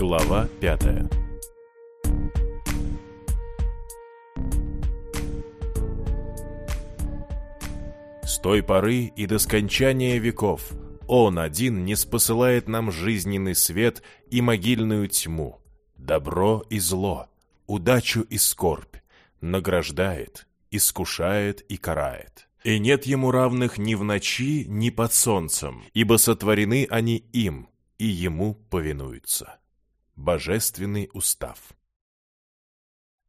Глава пятая С той поры и до скончания веков Он один не спосылает нам жизненный свет и могильную тьму, добро и зло, удачу и скорбь, награждает, искушает и карает. И нет ему равных ни в ночи, ни под солнцем, ибо сотворены они им, и ему повинуются. Божественный устав.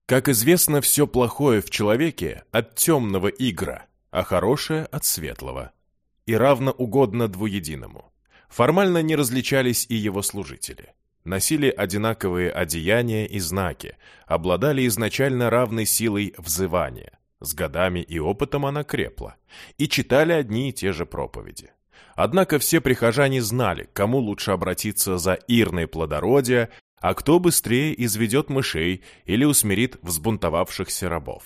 Как известно, все плохое в человеке от темного игра, а хорошее от светлого. И равно угодно двуединому. Формально не различались и его служители. Носили одинаковые одеяния и знаки, обладали изначально равной силой взывания. С годами и опытом она крепла. И читали одни и те же проповеди. Однако все прихожане знали, кому лучше обратиться за ирной плодородия, а кто быстрее изведет мышей или усмирит взбунтовавшихся рабов.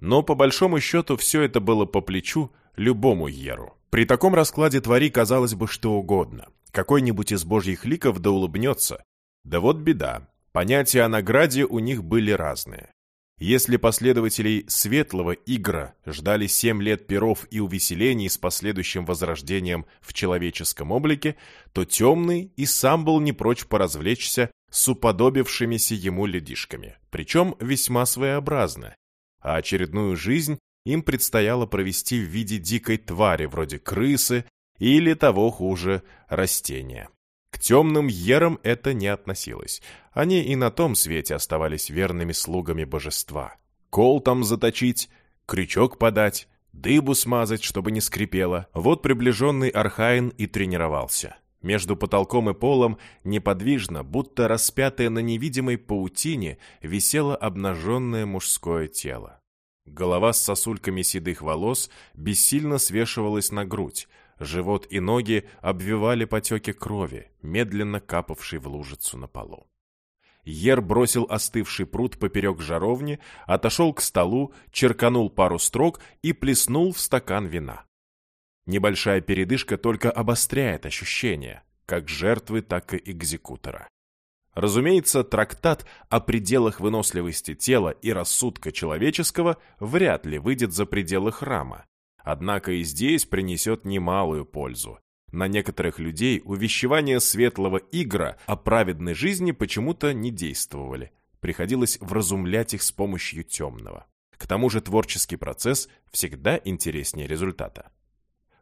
Но по большому счету все это было по плечу любому еру. При таком раскладе твори казалось бы что угодно. Какой-нибудь из божьих ликов да улыбнется. Да вот беда. Понятия о награде у них были разные. Если последователей светлого игра ждали семь лет перов и увеселений с последующим возрождением в человеческом облике, то темный и сам был не прочь поразвлечься с уподобившимися ему людишками, причем весьма своеобразно. А очередную жизнь им предстояло провести в виде дикой твари, вроде крысы или того хуже растения. К темным ерам это не относилось. Они и на том свете оставались верными слугами божества. Кол там заточить, крючок подать, дыбу смазать, чтобы не скрипело. Вот приближенный Архаин и тренировался. Между потолком и полом неподвижно, будто распятое на невидимой паутине, висело обнаженное мужское тело. Голова с сосульками седых волос бессильно свешивалась на грудь, Живот и ноги обвивали потеки крови, медленно капавшей в лужицу на полу. Ер бросил остывший пруд поперек жаровни, отошел к столу, черканул пару строк и плеснул в стакан вина. Небольшая передышка только обостряет ощущения, как жертвы, так и экзекутора. Разумеется, трактат о пределах выносливости тела и рассудка человеческого вряд ли выйдет за пределы храма, Однако и здесь принесет немалую пользу. На некоторых людей увещевания светлого игра о праведной жизни почему-то не действовали. Приходилось вразумлять их с помощью темного. К тому же творческий процесс всегда интереснее результата.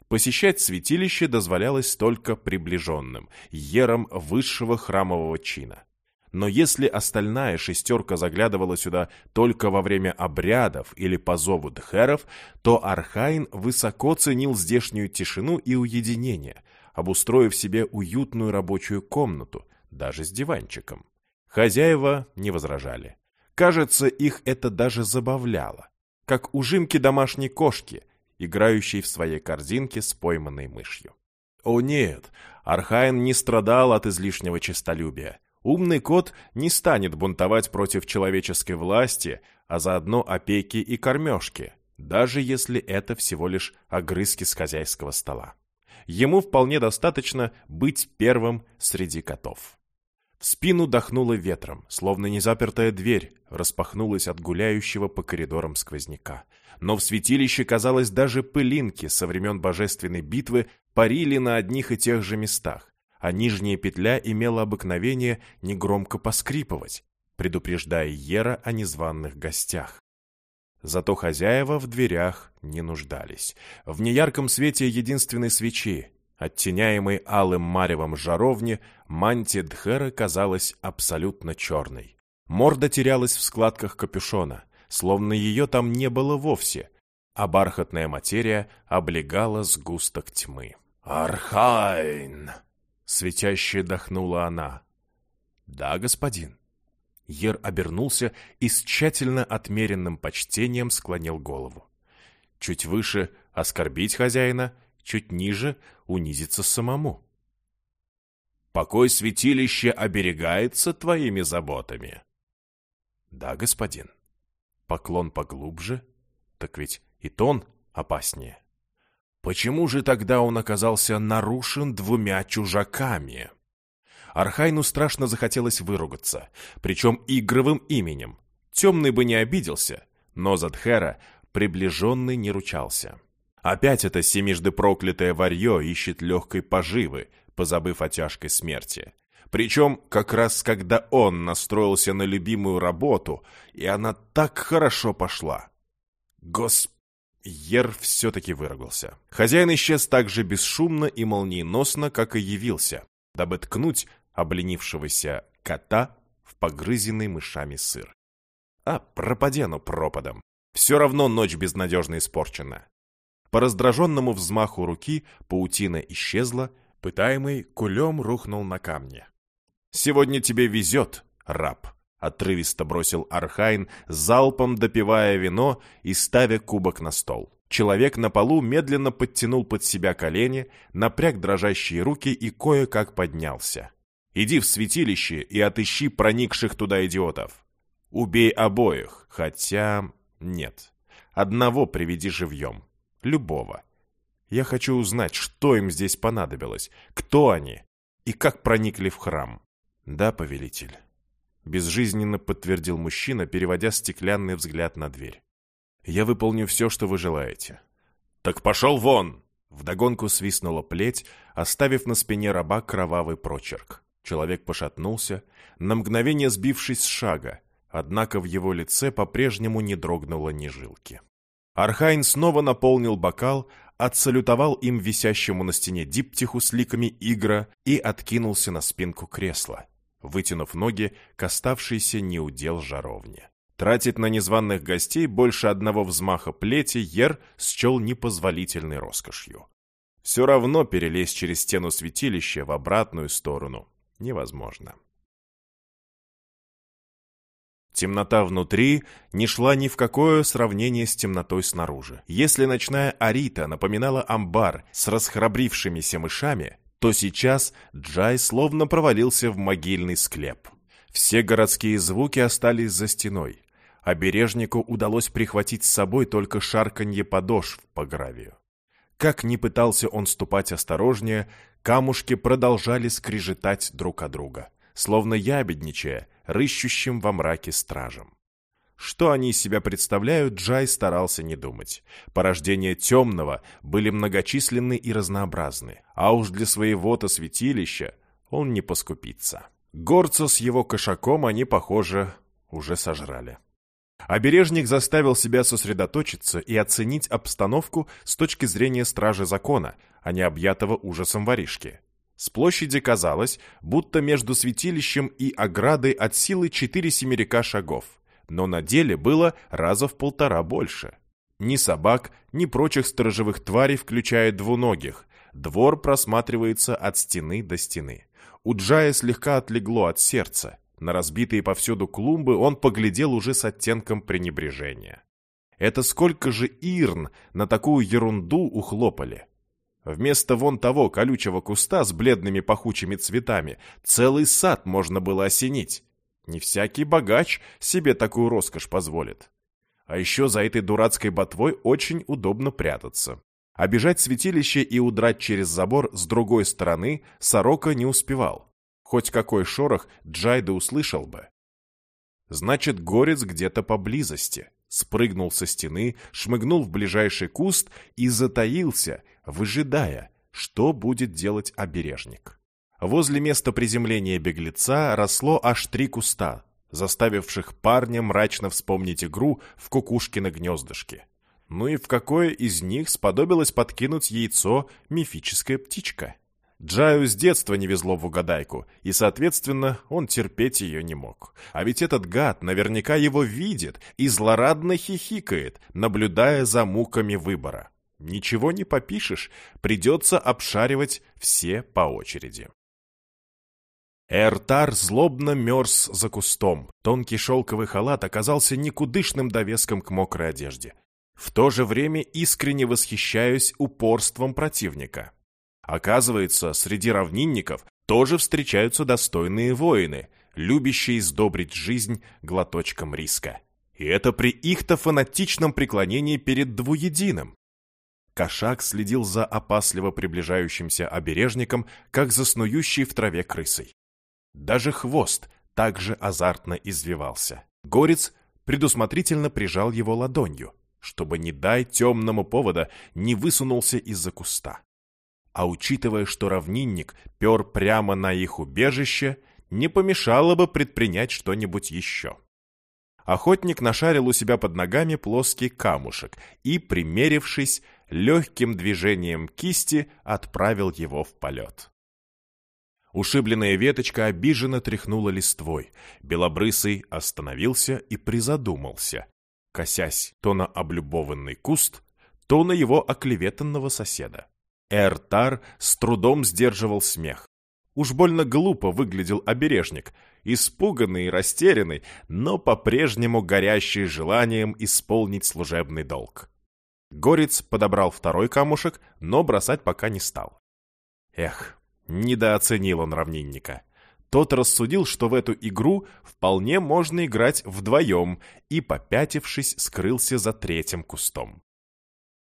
Посещать святилище дозволялось только приближенным, ерам высшего храмового чина. Но если остальная шестерка заглядывала сюда только во время обрядов или по зову дхеров, то Архайн высоко ценил здешнюю тишину и уединение, обустроив себе уютную рабочую комнату, даже с диванчиком. Хозяева не возражали. Кажется, их это даже забавляло, как ужимки домашней кошки, играющей в своей корзинке с пойманной мышью. О нет, Архайн не страдал от излишнего честолюбия. Умный кот не станет бунтовать против человеческой власти, а заодно опеки и кормежки, даже если это всего лишь огрызки с хозяйского стола. Ему вполне достаточно быть первым среди котов. В спину дохнуло ветром, словно незапертая дверь распахнулась от гуляющего по коридорам сквозняка. Но в святилище, казалось, даже пылинки со времен божественной битвы парили на одних и тех же местах а нижняя петля имела обыкновение негромко поскрипывать, предупреждая Ера о незваных гостях. Зато хозяева в дверях не нуждались. В неярком свете единственной свечи, оттеняемая алым маревом жаровни, мантия Дхера казалась абсолютно черной. Морда терялась в складках капюшона, словно ее там не было вовсе, а бархатная материя облегала сгусток тьмы. «Архайн!» Свистяще дохнула она. «Да, господин». Ер обернулся и с тщательно отмеренным почтением склонил голову. Чуть выше — оскорбить хозяина, чуть ниже — унизиться самому. «Покой святилища оберегается твоими заботами». «Да, господин». Поклон поглубже, так ведь и тон опаснее. Почему же тогда он оказался нарушен двумя чужаками? Архайну страшно захотелось выругаться, причем игровым именем. Темный бы не обиделся, но Задхера приближенный не ручался. Опять это семижды проклятое варье ищет легкой поживы, позабыв о тяжкой смерти. Причем как раз когда он настроился на любимую работу, и она так хорошо пошла. Гос... Ер все-таки выругался. Хозяин исчез так же бесшумно и молниеносно, как и явился, дабы ткнуть обленившегося кота в погрызенный мышами сыр. А пропади оно пропадом. Все равно ночь безнадежно испорчена. По раздраженному взмаху руки паутина исчезла, пытаемый кулем рухнул на камни. «Сегодня тебе везет, раб!» — отрывисто бросил Архайн, залпом допивая вино и ставя кубок на стол. Человек на полу медленно подтянул под себя колени, напряг дрожащие руки и кое-как поднялся. «Иди в святилище и отыщи проникших туда идиотов. Убей обоих, хотя... нет. Одного приведи живьем. Любого. Я хочу узнать, что им здесь понадобилось, кто они и как проникли в храм». «Да, повелитель», — безжизненно подтвердил мужчина, переводя стеклянный взгляд на дверь. «Я выполню все, что вы желаете». «Так пошел вон!» Вдогонку свистнула плеть, оставив на спине раба кровавый прочерк. Человек пошатнулся, на мгновение сбившись с шага, однако в его лице по-прежнему не дрогнуло ни жилки. Архайн снова наполнил бокал, отсалютовал им висящему на стене диптиху с ликами Иггра и откинулся на спинку кресла вытянув ноги к оставшейся не у дел жаровне. Тратить на незваных гостей больше одного взмаха плети Ер счел непозволительной роскошью. Все равно перелезть через стену святилища в обратную сторону невозможно. Темнота внутри не шла ни в какое сравнение с темнотой снаружи. Если ночная Арита напоминала амбар с расхрабрившимися мышами, то сейчас Джай словно провалился в могильный склеп. Все городские звуки остались за стеной. Обережнику удалось прихватить с собой только шарканье подошв по гравию. Как ни пытался он ступать осторожнее, камушки продолжали скрежетать друг о друга, словно ябедничая, рыщущим во мраке стражем. Что они из себя представляют, Джай старался не думать. Порождения темного были многочисленны и разнообразны, а уж для своего-то святилища он не поскупится. Горца с его кошаком они, похоже, уже сожрали. Обережник заставил себя сосредоточиться и оценить обстановку с точки зрения стражи закона, а не объятого ужасом воришки. С площади казалось, будто между святилищем и оградой от силы четыре семерика шагов – но на деле было раза в полтора больше. Ни собак, ни прочих сторожевых тварей, включая двуногих. Двор просматривается от стены до стены. У Джая слегка отлегло от сердца. На разбитые повсюду клумбы он поглядел уже с оттенком пренебрежения. Это сколько же ирн на такую ерунду ухлопали? Вместо вон того колючего куста с бледными пахучими цветами целый сад можно было осенить. Не всякий богач себе такую роскошь позволит. А еще за этой дурацкой ботвой очень удобно прятаться. Обежать святилище и удрать через забор с другой стороны сорока не успевал. Хоть какой шорох Джайда услышал бы. Значит, горец где-то поблизости. Спрыгнул со стены, шмыгнул в ближайший куст и затаился, выжидая, что будет делать обережник. Возле места приземления беглеца росло аж три куста, заставивших парня мрачно вспомнить игру в кукушкино гнездышке. Ну и в какое из них сподобилось подкинуть яйцо мифическая птичка? Джаю с детства не везло в угадайку, и, соответственно, он терпеть ее не мог. А ведь этот гад наверняка его видит и злорадно хихикает, наблюдая за муками выбора. Ничего не попишешь, придется обшаривать все по очереди. Эртар злобно мерз за кустом. Тонкий шелковый халат оказался никудышным довеском к мокрой одежде. В то же время искренне восхищаюсь упорством противника. Оказывается, среди равнинников тоже встречаются достойные воины, любящие сдобрить жизнь глоточком риска. И это при их-то фанатичном преклонении перед двуединым. Кошак следил за опасливо приближающимся обережником, как за снующей в траве крысой. Даже хвост также азартно извивался. Горец предусмотрительно прижал его ладонью, чтобы, не дай темному повода, не высунулся из-за куста. А учитывая, что равнинник пер прямо на их убежище, не помешало бы предпринять что-нибудь еще. Охотник нашарил у себя под ногами плоский камушек и, примерившись, легким движением кисти отправил его в полет. Ушибленная веточка обиженно тряхнула листвой. Белобрысый остановился и призадумался, косясь то на облюбованный куст, то на его оклеветанного соседа. Эртар с трудом сдерживал смех. Уж больно глупо выглядел обережник, испуганный и растерянный, но по-прежнему горящий желанием исполнить служебный долг. Горец подобрал второй камушек, но бросать пока не стал. Эх, недооценил он равнинника. Тот рассудил, что в эту игру вполне можно играть вдвоем, и, попятившись, скрылся за третьим кустом.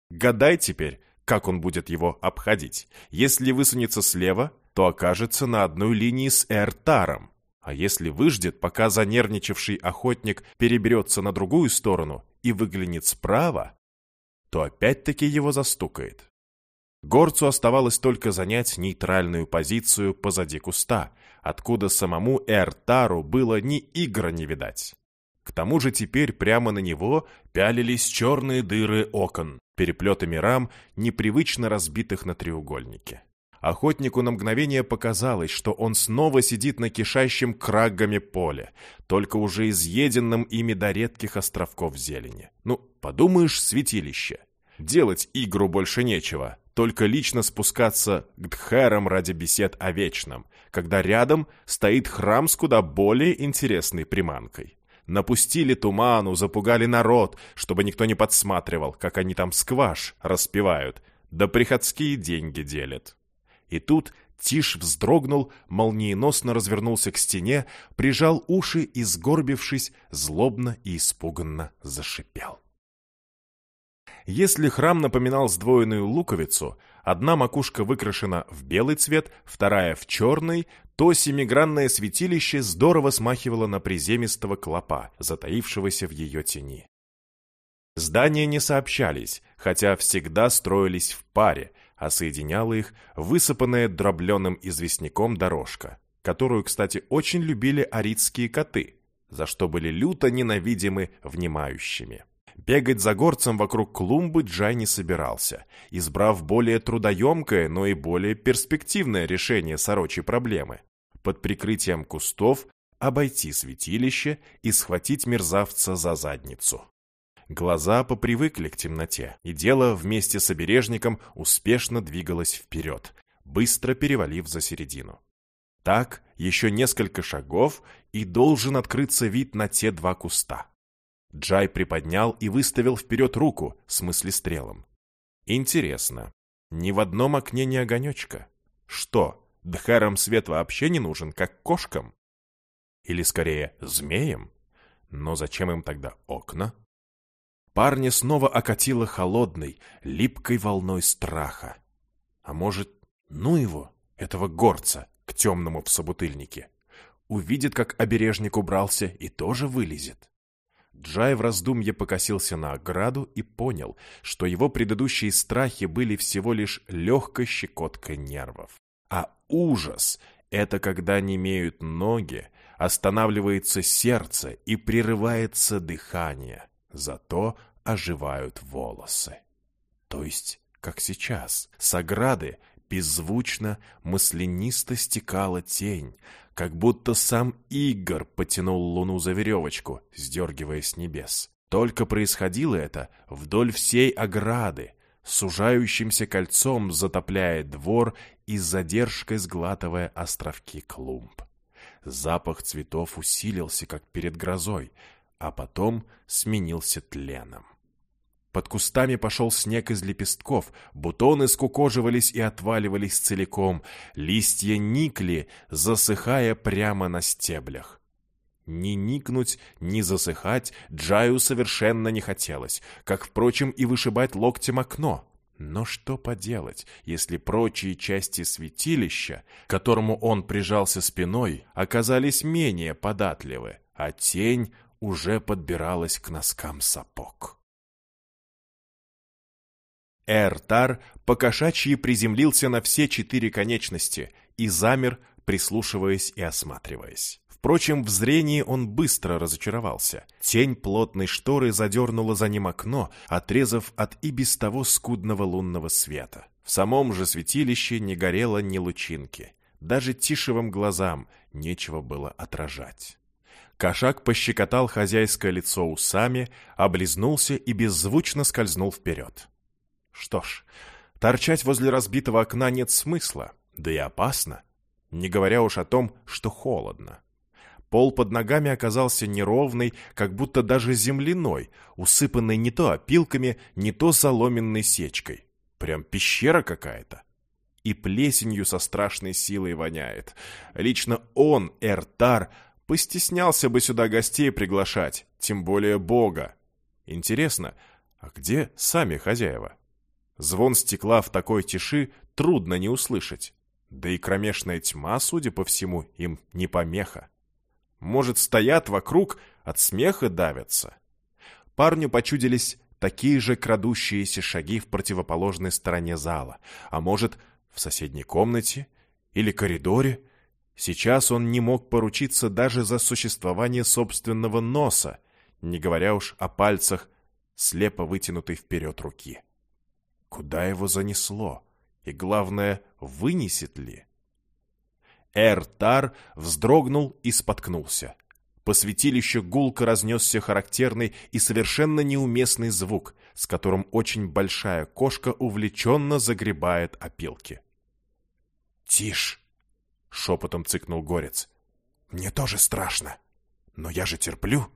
Гадай теперь, как он будет его обходить. Если высунется слева, то окажется на одной линии с Эртаром. А если выждет, пока занервничавший охотник переберется на другую сторону и выглянет справа, то опять-таки его застукает. Горцу оставалось только занять нейтральную позицию позади куста, откуда самому Эртару было ни игра не видать. К тому же теперь прямо на него пялились черные дыры окон, переплетами рам, непривычно разбитых на треугольнике. Охотнику на мгновение показалось, что он снова сидит на кишащем крагами поле, только уже изъеденном ими до редких островков зелени. Ну, подумаешь, святилище. Делать игру больше нечего, только лично спускаться к дхерам ради бесед о вечном, когда рядом стоит храм с куда более интересной приманкой. Напустили туману, запугали народ, чтобы никто не подсматривал, как они там скваш распевают, да приходские деньги делят. И тут Тиш вздрогнул, молниеносно развернулся к стене, прижал уши и, сгорбившись, злобно и испуганно зашипел. Если храм напоминал сдвоенную луковицу, одна макушка выкрашена в белый цвет, вторая в черный, то семигранное святилище здорово смахивало на приземистого клопа, затаившегося в ее тени. Здания не сообщались, хотя всегда строились в паре, а соединяла их высыпанная дробленым известняком дорожка, которую, кстати, очень любили аридские коты, за что были люто ненавидимы внимающими. Бегать за горцем вокруг клумбы Джай не собирался, избрав более трудоемкое, но и более перспективное решение сорочей проблемы. Под прикрытием кустов обойти святилище и схватить мерзавца за задницу. Глаза попривыкли к темноте, и дело вместе с обережником успешно двигалось вперед, быстро перевалив за середину. Так, еще несколько шагов, и должен открыться вид на те два куста. Джай приподнял и выставил вперед руку с мыслестрелом. Интересно, ни в одном окне не огонечка. Что, дхарам свет вообще не нужен, как кошкам? Или скорее, змеям? Но зачем им тогда окна? Парня снова окатило холодной, липкой волной страха. А может, ну его, этого горца, к темному в собутыльнике? Увидит, как обережник убрался, и тоже вылезет. Джай в раздумье покосился на ограду и понял, что его предыдущие страхи были всего лишь легкой щекоткой нервов. А ужас — это когда не имеют ноги, останавливается сердце и прерывается дыхание. Зато оживают волосы. То есть, как сейчас, с ограды беззвучно, маслянисто стекала тень, как будто сам Игорь потянул луну за веревочку, сдергивая с небес. Только происходило это вдоль всей ограды, сужающимся кольцом затопляя двор и задержкой сглатывая островки клумб. Запах цветов усилился, как перед грозой, а потом сменился тленом. Под кустами пошел снег из лепестков, бутоны скукоживались и отваливались целиком, листья никли, засыхая прямо на стеблях. Ни никнуть, ни засыхать Джаю совершенно не хотелось, как, впрочем, и вышибать локтем окно. Но что поделать, если прочие части святилища, к которому он прижался спиной, оказались менее податливы, а тень уже подбиралась к носкам сапог. Эртар покошачьи приземлился на все четыре конечности и замер, прислушиваясь и осматриваясь. Впрочем, в зрении он быстро разочаровался. Тень плотной шторы задернула за ним окно, отрезав от и без того скудного лунного света. В самом же святилище не горело ни лучинки. Даже тишевым глазам нечего было отражать. Кошак пощекотал хозяйское лицо усами, облизнулся и беззвучно скользнул вперед. Что ж, торчать возле разбитого окна нет смысла, да и опасно, не говоря уж о том, что холодно. Пол под ногами оказался неровный, как будто даже земляной, усыпанный не то опилками, не то соломенной сечкой. Прям пещера какая-то. И плесенью со страшной силой воняет. Лично он, Эртар, постеснялся бы сюда гостей приглашать, тем более Бога. Интересно, а где сами хозяева? Звон стекла в такой тиши трудно не услышать. Да и кромешная тьма, судя по всему, им не помеха. Может, стоят вокруг, от смеха давятся. Парню почудились такие же крадущиеся шаги в противоположной стороне зала, а может, в соседней комнате или коридоре. Сейчас он не мог поручиться даже за существование собственного носа, не говоря уж о пальцах, слепо вытянутой вперед руки. Куда его занесло? И главное, вынесет ли? Эр-Тар вздрогнул и споткнулся. По святилищу гулко разнесся характерный и совершенно неуместный звук, с которым очень большая кошка увлеченно загребает опилки. «Тишь!» — шепотом цыкнул Горец. «Мне тоже страшно, но я же терплю!»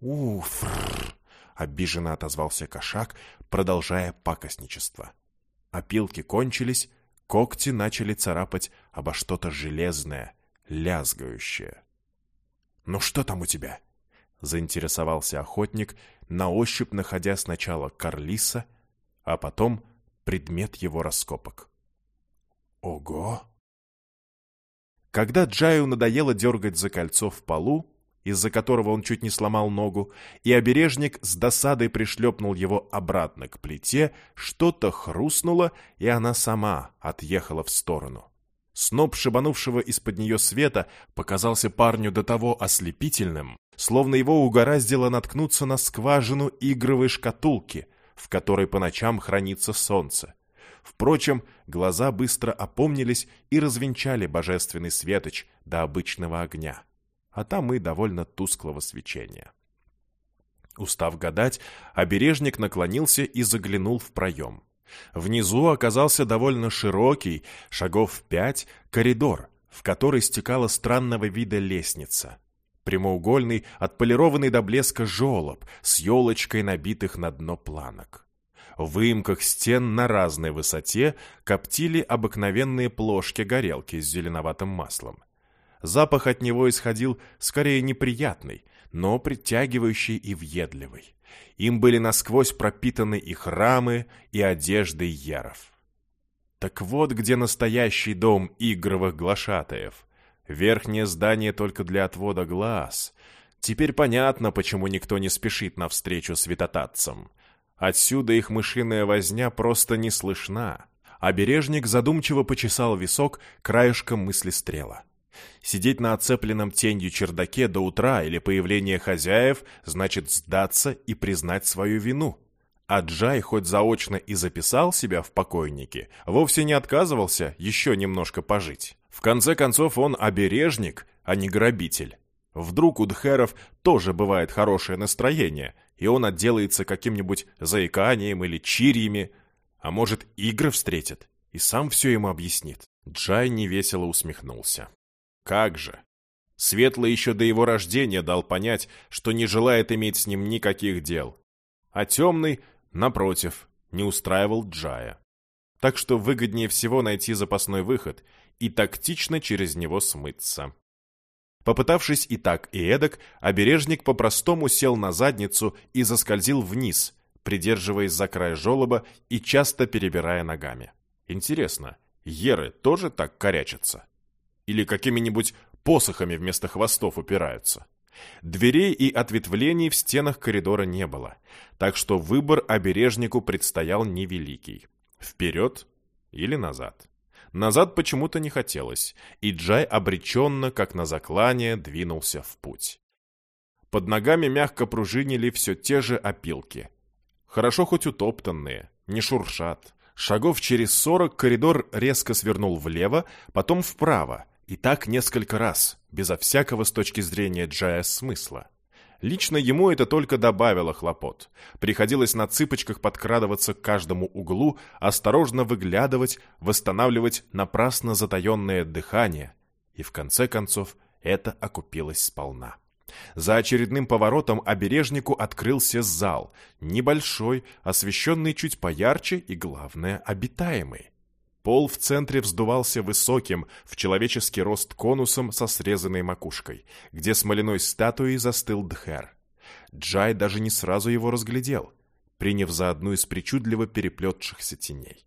«Уф!» — обиженно отозвался кошак, продолжая пакостничество. Опилки кончились, Когти начали царапать обо что-то железное, лязгающее. «Ну что там у тебя?» — заинтересовался охотник, на ощупь находя сначала Карлиса, а потом предмет его раскопок. «Ого!» Когда Джаю надоело дергать за кольцо в полу, из-за которого он чуть не сломал ногу, и обережник с досадой пришлепнул его обратно к плите, что-то хрустнуло, и она сама отъехала в сторону. Сноп шибанувшего из-под нее света показался парню до того ослепительным, словно его угораздило наткнуться на скважину игровой шкатулки, в которой по ночам хранится солнце. Впрочем, глаза быстро опомнились и развенчали божественный светоч до обычного огня а там и довольно тусклого свечения. Устав гадать, обережник наклонился и заглянул в проем. Внизу оказался довольно широкий, шагов пять, коридор, в который стекала странного вида лестница. Прямоугольный, отполированный до блеска желоб с елочкой набитых на дно планок. В выемках стен на разной высоте коптили обыкновенные плошки-горелки с зеленоватым маслом. Запах от него исходил скорее неприятный, но притягивающий и въедливый. Им были насквозь пропитаны и храмы, и одежды яров. Так вот где настоящий дом игровых глашатаев. Верхнее здание только для отвода глаз. Теперь понятно, почему никто не спешит навстречу святотатцам. Отсюда их мышиная возня просто не слышна. Обережник задумчиво почесал висок краешком мысли стрела. Сидеть на оцепленном тенью чердаке до утра или появления хозяев значит сдаться и признать свою вину. А Джай хоть заочно и записал себя в покойники, вовсе не отказывался еще немножко пожить. В конце концов он обережник, а не грабитель. Вдруг у Дхеров тоже бывает хорошее настроение, и он отделается каким-нибудь заиканием или чирьями, а может, игры встретит и сам все ему объяснит. Джай невесело усмехнулся. Как же! Светлый еще до его рождения дал понять, что не желает иметь с ним никаких дел. А темный, напротив, не устраивал Джая. Так что выгоднее всего найти запасной выход и тактично через него смыться. Попытавшись и так, и эдак, обережник по-простому сел на задницу и заскользил вниз, придерживаясь за край желоба и часто перебирая ногами. Интересно, еры тоже так корячатся? Или какими-нибудь посохами вместо хвостов упираются? Дверей и ответвлений в стенах коридора не было, так что выбор обережнику предстоял невеликий. Вперед или назад. Назад почему-то не хотелось, и Джай обреченно, как на заклание, двинулся в путь. Под ногами мягко пружинили все те же опилки. Хорошо хоть утоптанные, не шуршат. Шагов через сорок коридор резко свернул влево, потом вправо, и так несколько раз, безо всякого с точки зрения Джая смысла. Лично ему это только добавило хлопот. Приходилось на цыпочках подкрадываться к каждому углу, осторожно выглядывать, восстанавливать напрасно затаенное дыхание. И в конце концов это окупилось сполна. За очередным поворотом обережнику открылся зал, небольшой, освещенный чуть поярче и, главное, обитаемый. Пол в центре вздувался высоким, в человеческий рост конусом со срезанной макушкой, где смоляной статуей застыл Дхер. Джай даже не сразу его разглядел, приняв за одну из причудливо переплетшихся теней.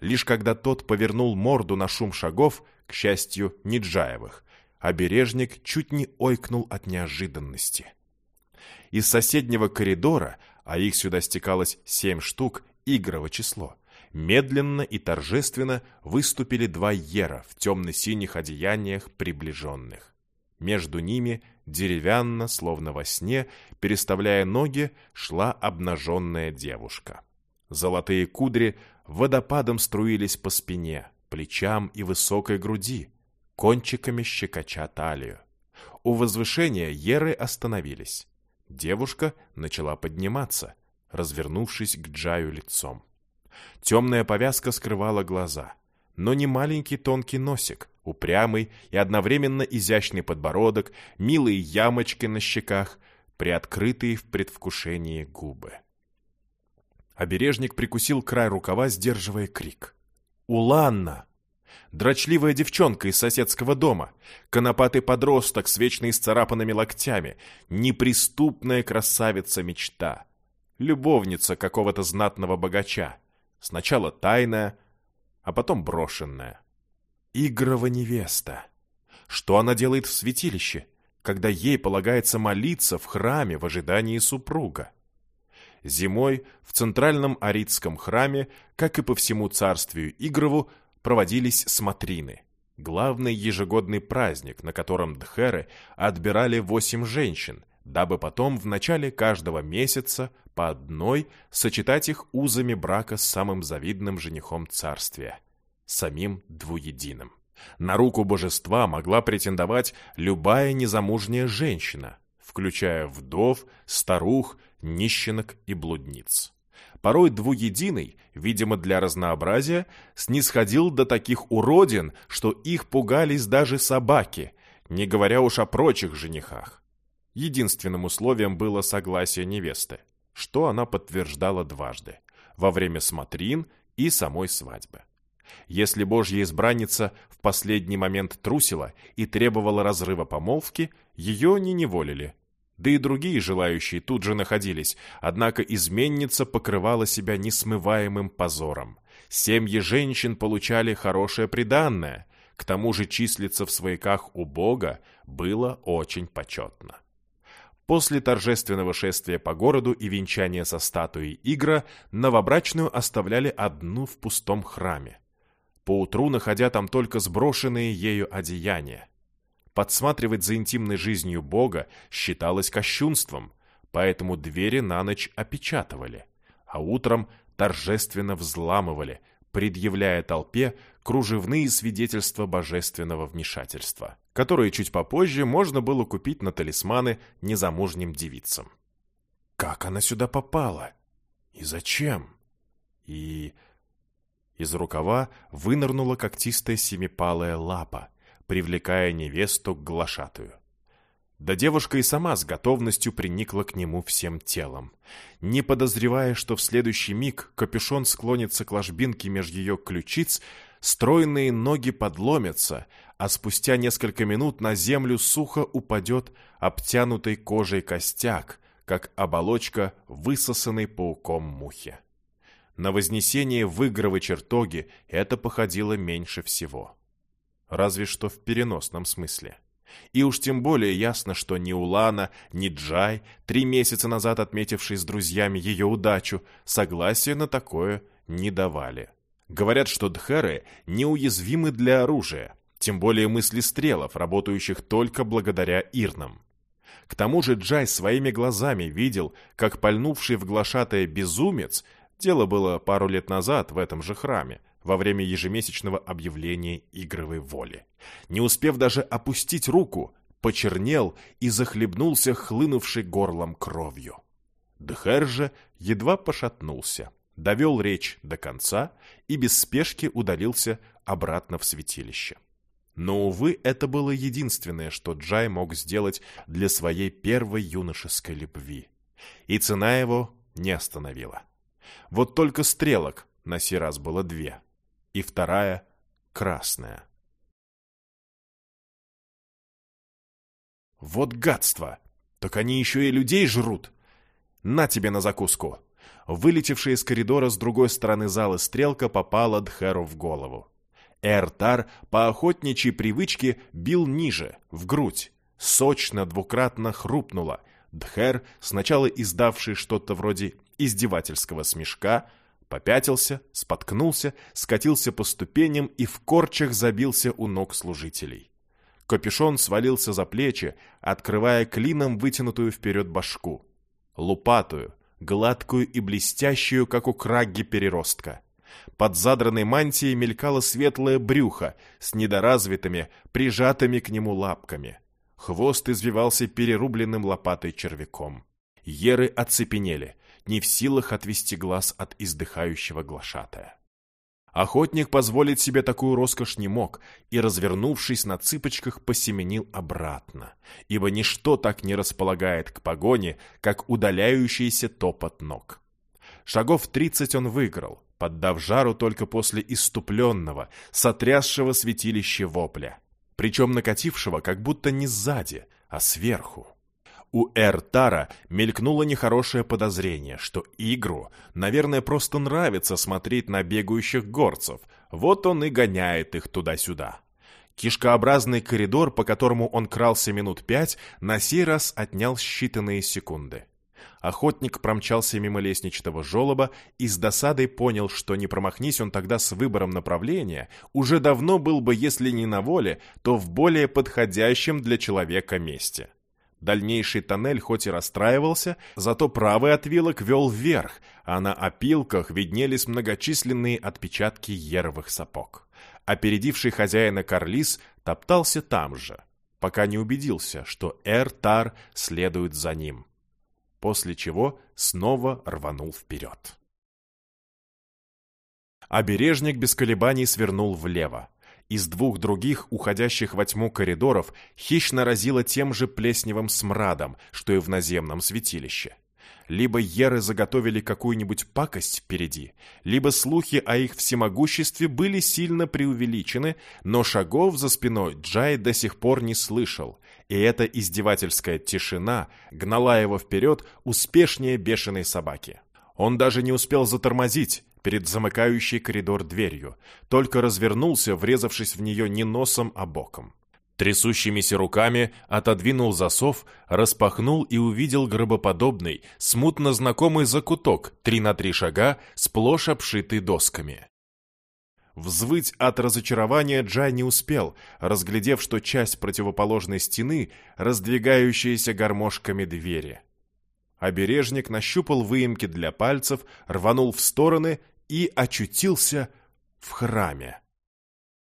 Лишь когда тот повернул морду на шум шагов, к счастью, не Джаевых, обережник чуть не ойкнул от неожиданности. Из соседнего коридора, а их сюда стекалось семь штук, игрово число, медленно и торжественно выступили два ера в темно-синих одеяниях приближенных. Между ними, деревянно, словно во сне, переставляя ноги, шла обнаженная девушка. Золотые кудри водопадом струились по спине, плечам и высокой груди, кончиками щекоча талию. У возвышения еры остановились. Девушка начала подниматься, развернувшись к Джаю лицом. Темная повязка скрывала глаза, но не маленький тонкий носик, упрямый и одновременно изящный подбородок, милые ямочки на щеках, приоткрытые в предвкушении губы. Обережник прикусил край рукава, сдерживая крик. «Уланна!» Дрочливая девчонка из соседского дома, конопатый подросток с вечно исцарапанными локтями, неприступная красавица-мечта, любовница какого-то знатного богача, Сначала тайная, а потом брошенная. Игрова невеста. Что она делает в святилище, когда ей полагается молиться в храме в ожидании супруга? Зимой в центральном аридском храме, как и по всему царствию Игрову, проводились смотрины. Главный ежегодный праздник, на котором дхеры отбирали восемь женщин, дабы потом в начале каждого месяца по одной сочетать их узами брака с самым завидным женихом царствия, самим двуединым. На руку божества могла претендовать любая незамужняя женщина, включая вдов, старух, нищенок и блудниц. Порой двуединый, видимо для разнообразия, снисходил до таких уродин, что их пугались даже собаки, не говоря уж о прочих женихах. Единственным условием было согласие невесты, что она подтверждала дважды, во время смотрин и самой свадьбы. Если божья избранница в последний момент трусила и требовала разрыва помолвки, ее не неволили. Да и другие желающие тут же находились, однако изменница покрывала себя несмываемым позором. Семьи женщин получали хорошее приданное, к тому же числиться в свояках у Бога было очень почетно. После торжественного шествия по городу и венчания со статуей Игра, новобрачную оставляли одну в пустом храме. Поутру находя там только сброшенные ею одеяния. Подсматривать за интимной жизнью Бога считалось кощунством, поэтому двери на ночь опечатывали, а утром торжественно взламывали, предъявляя толпе кружевные свидетельства божественного вмешательства, которые чуть попозже можно было купить на талисманы незамужним девицам. Как она сюда попала? И зачем? И... Из рукава вынырнула когтистая семипалая лапа, привлекая невесту к глашатую. Да девушка и сама с готовностью приникла к нему всем телом, не подозревая, что в следующий миг капюшон склонится к ложбинке меж ее ключиц, стройные ноги подломятся, а спустя несколько минут на землю сухо упадет обтянутый кожей костяк, как оболочка высосанной пауком мухи. На вознесение в игровой чертоги это походило меньше всего. Разве что в переносном смысле. И уж тем более ясно, что ни Улана, ни Джай, три месяца назад отметившие с друзьями ее удачу, согласия на такое не давали. Говорят, что дхеры неуязвимы для оружия, тем более мысли стрелов, работающих только благодаря ирнам. К тому же Джай своими глазами видел, как пальнувший в глашатая безумец, дело было пару лет назад в этом же храме, во время ежемесячного объявления игровой воли. Не успев даже опустить руку, почернел и захлебнулся хлынувшей горлом кровью. Дхер же едва пошатнулся, довел речь до конца и без спешки удалился обратно в святилище. Но, увы, это было единственное, что Джай мог сделать для своей первой юношеской любви. И цена его не остановила. Вот только стрелок на сей раз было две — и вторая красная. Вот гадство! Так они еще и людей жрут! На тебе на закуску! Вылетевшая из коридора с другой стороны зала стрелка попала Дхеру в голову. Эртар по охотничьей привычке бил ниже, в грудь. Сочно двукратно хрупнуло. Дхер, сначала издавший что-то вроде издевательского смешка, попятился, споткнулся, скатился по ступеням и в корчах забился у ног служителей. Капюшон свалился за плечи, открывая клином вытянутую вперед башку. Лупатую, гладкую и блестящую, как у краги переростка. Под задранной мантией мелькало светлое брюхо с недоразвитыми, прижатыми к нему лапками. Хвост извивался перерубленным лопатой червяком. Еры оцепенели, не в силах отвести глаз от издыхающего глашатая. Охотник позволить себе такую роскошь не мог и, развернувшись на цыпочках, посеменил обратно, ибо ничто так не располагает к погоне, как удаляющийся топот ног. Шагов тридцать он выиграл, поддав жару только после иступленного, сотрясшего святилище вопля, причем накатившего как будто не сзади, а сверху. У Эртара мелькнуло нехорошее подозрение, что Игру, наверное, просто нравится смотреть на бегающих горцев, вот он и гоняет их туда-сюда. Кишкообразный коридор, по которому он крался минут пять, на сей раз отнял считанные секунды. Охотник промчался мимо лестничного желоба и с досадой понял, что не промахнись он тогда с выбором направления, уже давно был бы, если не на воле, то в более подходящем для человека месте. Дальнейший тоннель хоть и расстраивался, зато правый отвилок вел вверх, а на опилках виднелись многочисленные отпечатки еровых сапог. Опередивший хозяина Карлис топтался там же, пока не убедился, что Эр-Тар следует за ним. После чего снова рванул вперед. Обережник без колебаний свернул влево. Из двух других, уходящих во тьму коридоров, хищно разило тем же плесневым смрадом, что и в наземном святилище. Либо еры заготовили какую-нибудь пакость впереди, либо слухи о их всемогуществе были сильно преувеличены, но шагов за спиной Джай до сих пор не слышал, и эта издевательская тишина гнала его вперед успешнее бешеной собаки. Он даже не успел затормозить, перед замыкающей коридор дверью, только развернулся, врезавшись в нее не носом, а боком. Трясущимися руками отодвинул засов, распахнул и увидел гробоподобный, смутно знакомый закуток, три на три шага, сплошь обшитый досками. Взвыть от разочарования Джай не успел, разглядев, что часть противоположной стены, раздвигающаяся гармошками двери. Обережник нащупал выемки для пальцев, рванул в стороны и очутился в храме.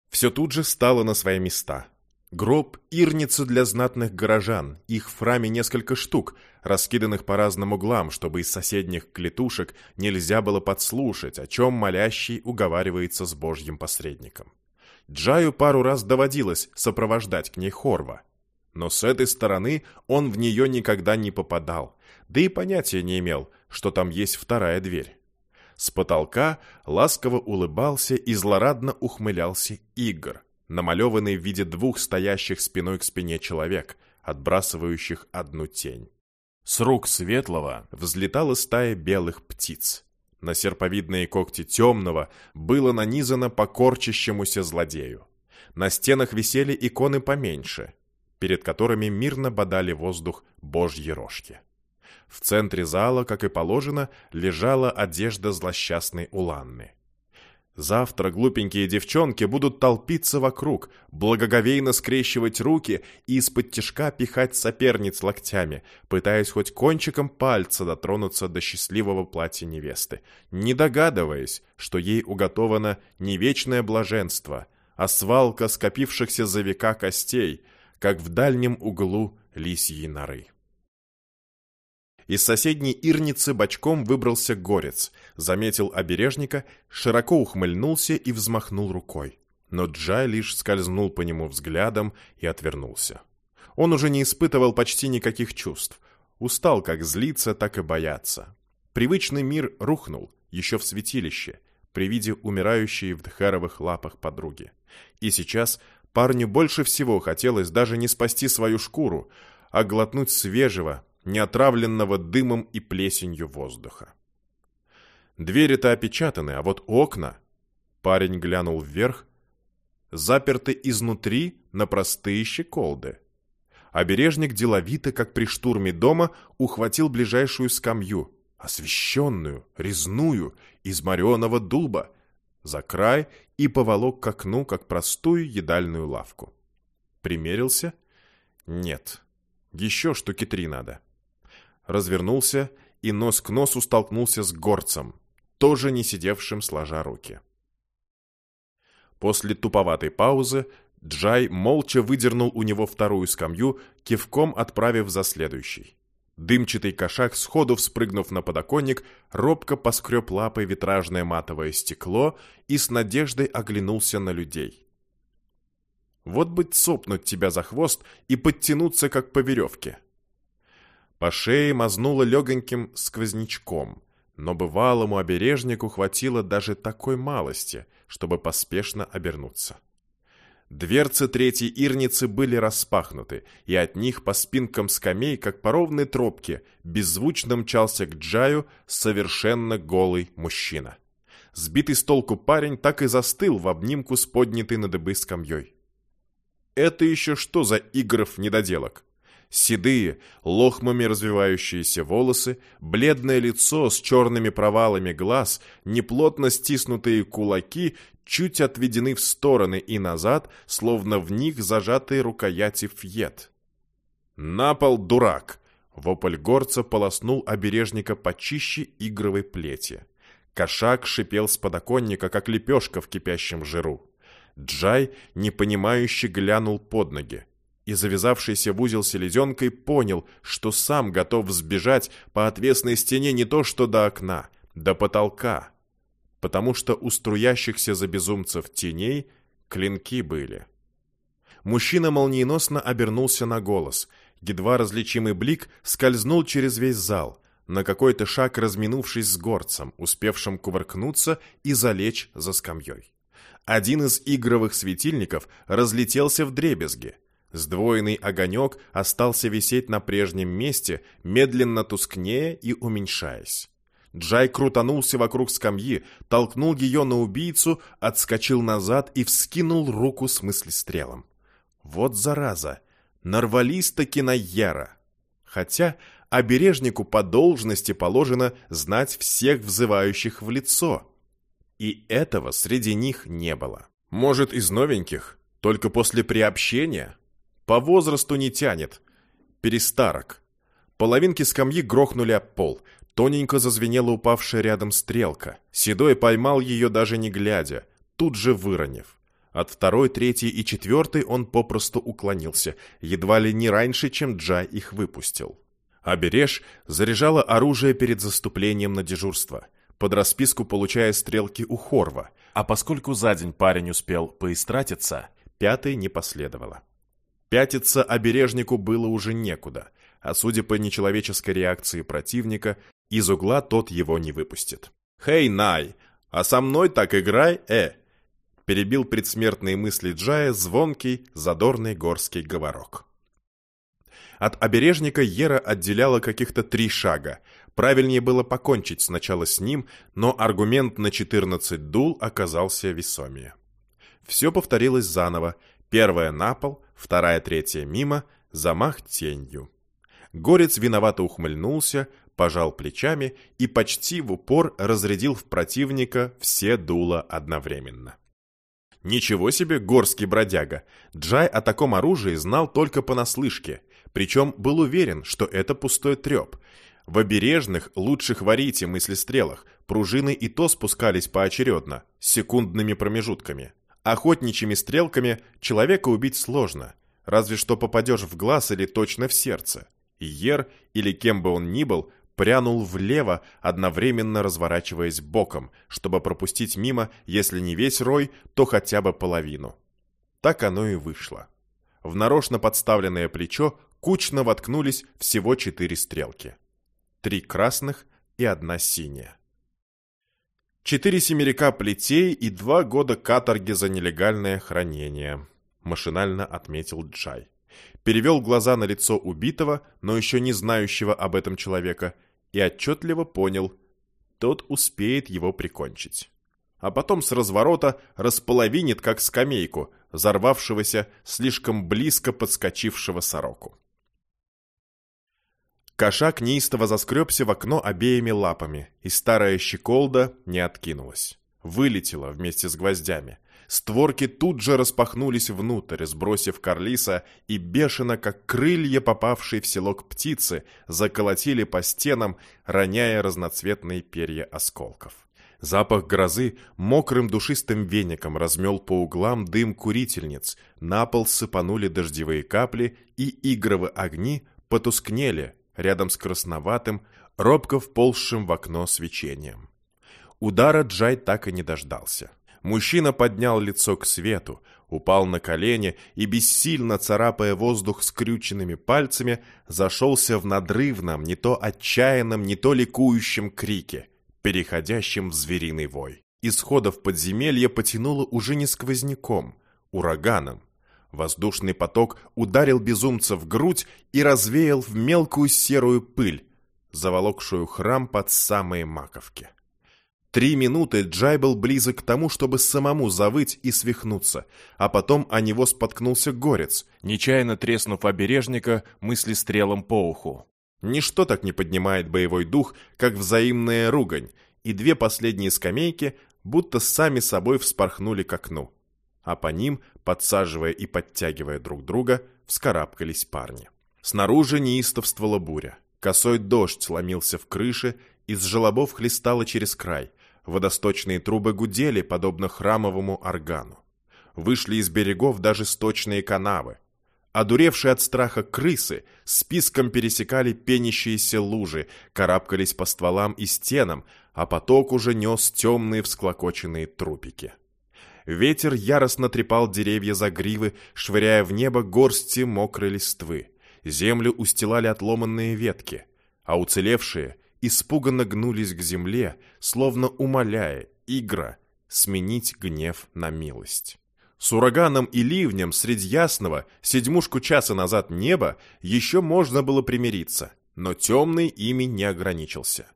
Все тут же стало на свои места. Гроб – ирница для знатных горожан, их в храме несколько штук, раскиданных по разным углам, чтобы из соседних клетушек нельзя было подслушать, о чем молящий уговаривается с божьим посредником. Джаю пару раз доводилось сопровождать к ней Хорва, но с этой стороны он в нее никогда не попадал, да и понятия не имел, что там есть вторая дверь. С потолка ласково улыбался и злорадно ухмылялся Игорь, намалеванный в виде двух стоящих спиной к спине человек, отбрасывающих одну тень. С рук светлого взлетала стая белых птиц. На серповидные когти темного было нанизано по корчащемуся злодею. На стенах висели иконы поменьше, перед которыми мирно бодали воздух божьи рожки. В центре зала, как и положено, лежала одежда злосчастной Уланны. Завтра глупенькие девчонки будут толпиться вокруг, благоговейно скрещивать руки и из-под тишка пихать соперниц локтями, пытаясь хоть кончиком пальца дотронуться до счастливого платья невесты, не догадываясь, что ей уготовано не вечное блаженство, а свалка скопившихся за века костей, как в дальнем углу лисьей норы. Из соседней ирницы бочком выбрался горец, заметил обережника, широко ухмыльнулся и взмахнул рукой. Но Джай лишь скользнул по нему взглядом и отвернулся. Он уже не испытывал почти никаких чувств. Устал как злиться, так и бояться. Привычный мир рухнул, еще в святилище, при виде умирающей в Дхаровых лапах подруги. И сейчас парню больше всего хотелось даже не спасти свою шкуру, а глотнуть свежего, не отравленного дымом и плесенью воздуха. Двери-то опечатаны, а вот окна... Парень глянул вверх. Заперты изнутри на простые щеколды. Обережник деловито, как при штурме дома, ухватил ближайшую скамью, освещенную, резную, из мореного дуба, за край и поволок к окну, как простую едальную лавку. Примерился? Нет. Еще штуки три надо развернулся и нос к носу столкнулся с горцем, тоже не сидевшим сложа руки. После туповатой паузы Джай молча выдернул у него вторую скамью, кивком отправив за следующий. Дымчатый кошак, сходу вспрыгнув на подоконник, робко поскреб лапой витражное матовое стекло и с надеждой оглянулся на людей. Вот бы цопнуть тебя за хвост и подтянуться, как по веревке. По шее мазнуло легоньким сквознячком, но бывалому обережнику хватило даже такой малости, чтобы поспешно обернуться. Дверцы третьей ирницы были распахнуты, и от них по спинкам скамей, как по ровной тропке, беззвучно мчался к Джаю совершенно голый мужчина. Сбитый с толку парень так и застыл в обнимку с поднятой на дыбы скамьей. Это еще что за игров недоделок? Седые, лохмами развивающиеся волосы, бледное лицо с черными провалами глаз, неплотно стиснутые кулаки чуть отведены в стороны и назад, словно в них зажатые рукояти фьет. «На пол, дурак!» Вопль горца полоснул обережника почище игровой плети. Кошак шипел с подоконника, как лепешка в кипящем жиру. Джай, непонимающе глянул под ноги и завязавшийся в узел селезенкой понял, что сам готов сбежать по отвесной стене не то что до окна, до потолка, потому что у струящихся за безумцев теней клинки были. Мужчина молниеносно обернулся на голос. Едва различимый блик скользнул через весь зал, на какой-то шаг разминувшись с горцем, успевшим кувыркнуться и залечь за скамьей. Один из игровых светильников разлетелся в дребезги, Сдвоенный огонек остался висеть на прежнем месте, медленно тускнея и уменьшаясь. Джай крутанулся вокруг скамьи, толкнул ее на убийцу, отскочил назад и вскинул руку с мыслестрелом. Вот зараза! Нарвались-таки на Яра! Хотя обережнику по должности положено знать всех взывающих в лицо. И этого среди них не было. Может, из новеньких? Только после приобщения? По возрасту не тянет. Перестарок. Половинки скамьи грохнули об пол. Тоненько зазвенела упавшая рядом стрелка. Седой поймал ее даже не глядя, тут же выронив. От второй, третьей и четвертой он попросту уклонился, едва ли не раньше, чем Джай их выпустил. Обереж заряжала оружие перед заступлением на дежурство, под расписку получая стрелки у Хорва, а поскольку за день парень успел поистратиться, пятой не последовало. Пятиться обережнику было уже некуда, а судя по нечеловеческой реакции противника, из угла тот его не выпустит. «Хей, Най, а со мной так играй, э!» Перебил предсмертные мысли Джая звонкий, задорный горский говорок. От обережника Ера отделяло каких-то три шага. Правильнее было покончить сначала с ним, но аргумент на 14 дул оказался весомее. Все повторилось заново. Первая на пол, вторая, третья мимо, замах тенью. Горец виновато ухмыльнулся, пожал плечами и почти в упор разрядил в противника все дула одновременно. Ничего себе, горский бродяга! Джай о таком оружии знал только понаслышке, причем был уверен, что это пустой треп. В обережных, лучших варите мыслестрелах, пружины и то спускались поочередно, с секундными промежутками. Охотничьими стрелками человека убить сложно, разве что попадешь в глаз или точно в сердце. Ер, или кем бы он ни был, прянул влево, одновременно разворачиваясь боком, чтобы пропустить мимо, если не весь рой, то хотя бы половину. Так оно и вышло. В нарочно подставленное плечо кучно воткнулись всего четыре стрелки. Три красных и одна синяя. Четыре семерика плетей и два года каторги за нелегальное хранение, машинально отметил Джай перевел глаза на лицо убитого, но еще не знающего об этом человека, и отчетливо понял, тот успеет его прикончить. А потом с разворота располовинит, как скамейку, взорвавшегося, слишком близко подскочившего сороку. Кошак неистово заскребся в окно обеими лапами, и старая щеколда не откинулась. Вылетела вместе с гвоздями. Створки тут же распахнулись внутрь, сбросив Карлиса, и бешено, как крылья попавшей в селок птицы, заколотили по стенам, роняя разноцветные перья осколков. Запах грозы мокрым душистым веником размел по углам дым курительниц, на пол сыпанули дождевые капли, и игровые огни потускнели рядом с красноватым, робко вползшим в окно свечением. Удара Джай так и не дождался. Мужчина поднял лицо к свету, упал на колени и, бессильно царапая воздух скрюченными пальцами, зашелся в надрывном, не то отчаянном, не то ликующем крике, переходящем в звериный вой. Исхода в подземелье потянуло уже не сквозняком, ураганом. Воздушный поток ударил безумца в грудь и развеял в мелкую серую пыль, заволокшую храм под самые маковки. Три минуты Джай был близок к тому, чтобы самому завыть и свихнуться, а потом о него споткнулся горец, нечаянно треснув обережника мысли стрелом по уху. Ничто так не поднимает боевой дух, как взаимная ругань, и две последние скамейки будто сами собой вспорхнули к окну. А по ним, подсаживая и подтягивая друг друга, вскарабкались парни. Снаружи неистовствовала буря. Косой дождь ломился в крыше, из желобов хлестало через край – Водосточные трубы гудели, подобно храмовому органу. Вышли из берегов даже сточные канавы. Одуревшие от страха крысы списком пересекали пенящиеся лужи, карабкались по стволам и стенам, а поток уже нес темные всклокоченные трупики. Ветер яростно трепал деревья за гривы, швыряя в небо горсти мокрой листвы. Землю устилали отломанные ветки, а уцелевшие испуганно гнулись к земле, словно умоляя Игра сменить гнев на милость. С ураганом и ливнем среди ясного, седьмушку часа назад неба еще можно было примириться, но темный ими не ограничился.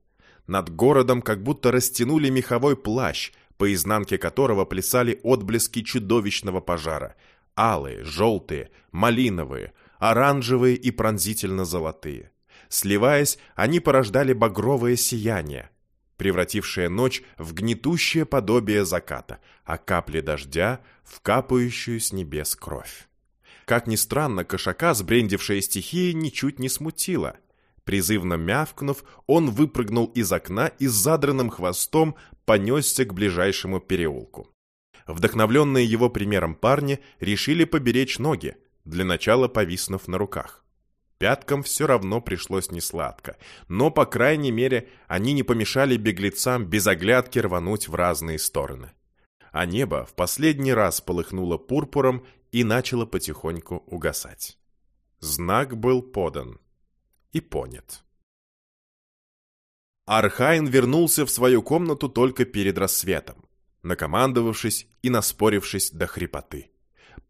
Над городом как будто растянули меховой плащ, по изнанке которого плясали отблески чудовищного пожара. Алые, желтые, малиновые, оранжевые и пронзительно-золотые. Сливаясь, они порождали багровое сияние, превратившее ночь в гнетущее подобие заката, а капли дождя в капающую с небес кровь. Как ни странно, кошака, сбрендившая стихия, ничуть не смутила. Призывно мявкнув, он выпрыгнул из окна и с задранным хвостом понесся к ближайшему переулку. Вдохновленные его примером парни решили поберечь ноги, для начала повиснув на руках. Пяткам все равно пришлось несладко, но, по крайней мере, они не помешали беглецам без оглядки рвануть в разные стороны. А небо в последний раз полыхнуло пурпуром и начало потихоньку угасать. Знак был подан и понят. Архайн вернулся в свою комнату только перед рассветом, накомандовавшись и наспорившись до хрипоты.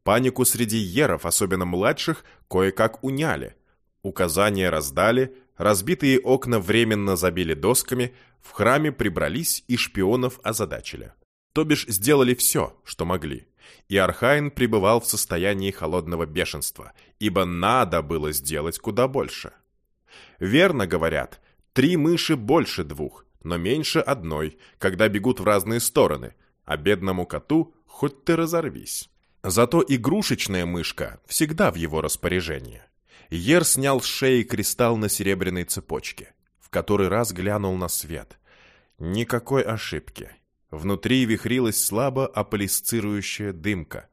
Панику среди еров, особенно младших, кое-как уняли – Указания раздали, разбитые окна временно забили досками, в храме прибрались и шпионов озадачили. То бишь сделали все, что могли. И Архайн пребывал в состоянии холодного бешенства, ибо надо было сделать куда больше. Верно говорят, три мыши больше двух, но меньше одной, когда бегут в разные стороны, а бедному коту хоть ты разорвись. Зато игрушечная мышка всегда в его распоряжении. Ер снял с шеи кристалл на серебряной цепочке, в который раз глянул на свет. Никакой ошибки. Внутри вихрилась слабо опалесцирующая дымка.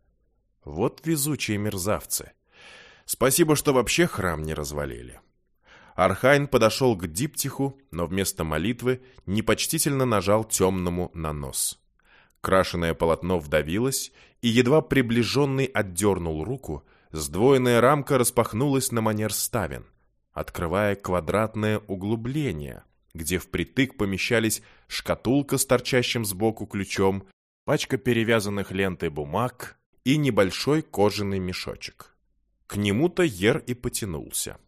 Вот везучие мерзавцы. Спасибо, что вообще храм не развалили. Архайн подошел к диптиху, но вместо молитвы непочтительно нажал темному на нос. Крашеное полотно вдавилось, и едва приближенный отдернул руку, сдвоенная рамка распахнулась на манер ставен, открывая квадратное углубление, где впритык помещались шкатулка с торчащим сбоку ключом, пачка перевязанных лентой бумаг и небольшой кожаный мешочек. К нему-то Ер и потянулся.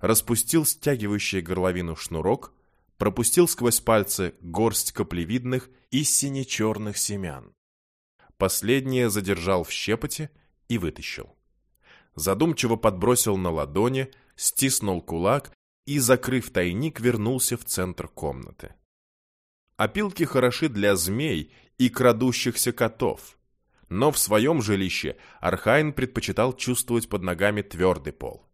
Распустил стягивающий горловину шнурок, пропустил сквозь пальцы горсть каплевидных и сине-черных семян. Последнее задержал в щепоте и вытащил. Задумчиво подбросил на ладони, стиснул кулак и, закрыв тайник, вернулся в центр комнаты. Опилки хороши для змей и крадущихся котов, но в своем жилище Архайн предпочитал чувствовать под ногами твердый пол.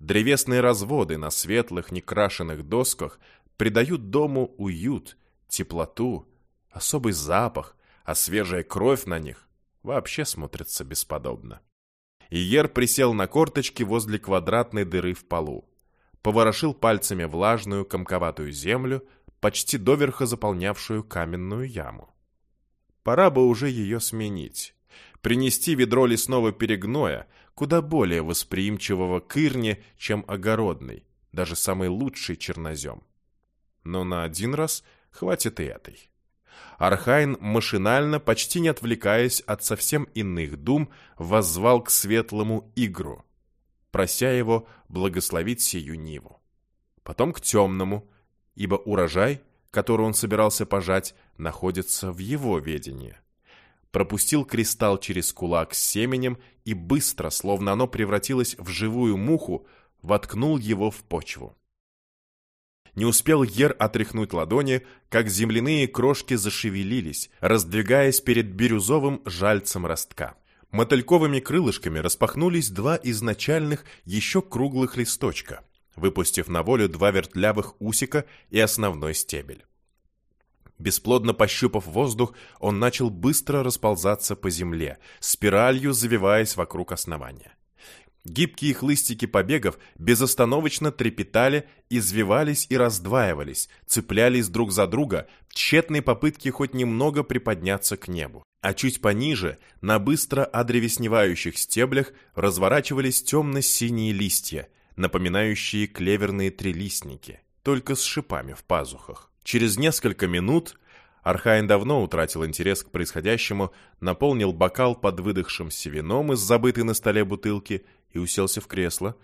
Древесные разводы на светлых, некрашенных досках придают дому уют, теплоту, особый запах, а свежая кровь на них вообще смотрится бесподобно. Иер присел на корточки возле квадратной дыры в полу поворошил пальцами влажную комковатую землю, почти доверха заполнявшую каменную яму. Пора бы уже ее сменить. Принести ведро лесного перегноя, куда более восприимчивого к ирне, чем огородный, даже самый лучший чернозем. Но на один раз хватит и этой. Архайн, машинально, почти не отвлекаясь от совсем иных дум, воззвал к светлому Иггру — прося его благословить сию ниву. Потом к темному, ибо урожай, который он собирался пожать, находится в его ведении. Пропустил кристалл через кулак с семенем и быстро, словно оно превратилось в живую муху, воткнул его в почву. Не успел Ер отряхнуть ладони, как земляные крошки зашевелились, раздвигаясь перед бирюзовым жальцем ростка мотыльковыми крылышками распахнулись два изначальных еще круглых листочка, выпустив на волю два вертлявых усика и основной стебель. Бесплодно пощупав воздух, он начал быстро расползаться по земле, спиралью завиваясь вокруг основания. Гибкие хлыстики побегов безостановочно трепетали, извивались и раздваивались, цеплялись друг за друга в тщетной попытке хоть немного приподняться к небу. А чуть пониже, на быстро одревесневающих стеблях, разворачивались темно-синие листья, напоминающие клеверные трилистники, только с шипами в пазухах. Через несколько минут Архайн давно утратил интерес к происходящему, наполнил бокал под выдохшимся вином из забытой на столе бутылки и уселся в кресло.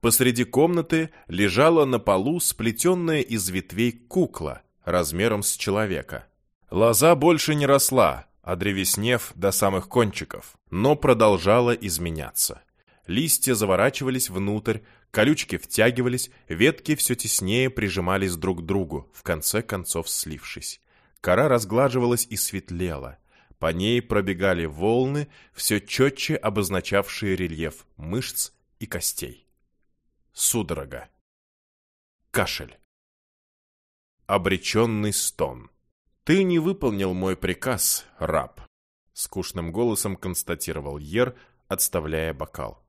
Посреди комнаты лежала на полу сплетенная из ветвей кукла размером с человека. Лоза больше не росла, одревеснев до самых кончиков, но продолжала изменяться. Листья заворачивались внутрь, колючки втягивались, ветки все теснее прижимались друг к другу, в конце концов слившись. Кора разглаживалась и светлела. По ней пробегали волны, все четче обозначавшие рельеф мышц и костей. Судорога. Кашель. Обреченный стон. «Ты не выполнил мой приказ, раб», — скучным голосом констатировал Ер, отставляя бокал.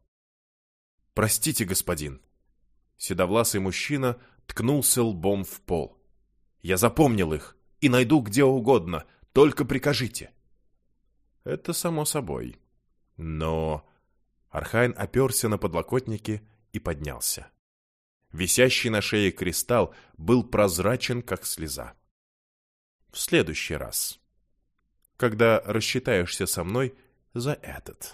«Простите, господин». Седовласый мужчина ткнулся лбом в пол. «Я запомнил их и найду где угодно, только прикажите». Это само собой. Но... Архайн оперся на подлокотники и поднялся. Висящий на шее кристалл был прозрачен, как слеза в следующий раз, когда рассчитаешься со мной за этот.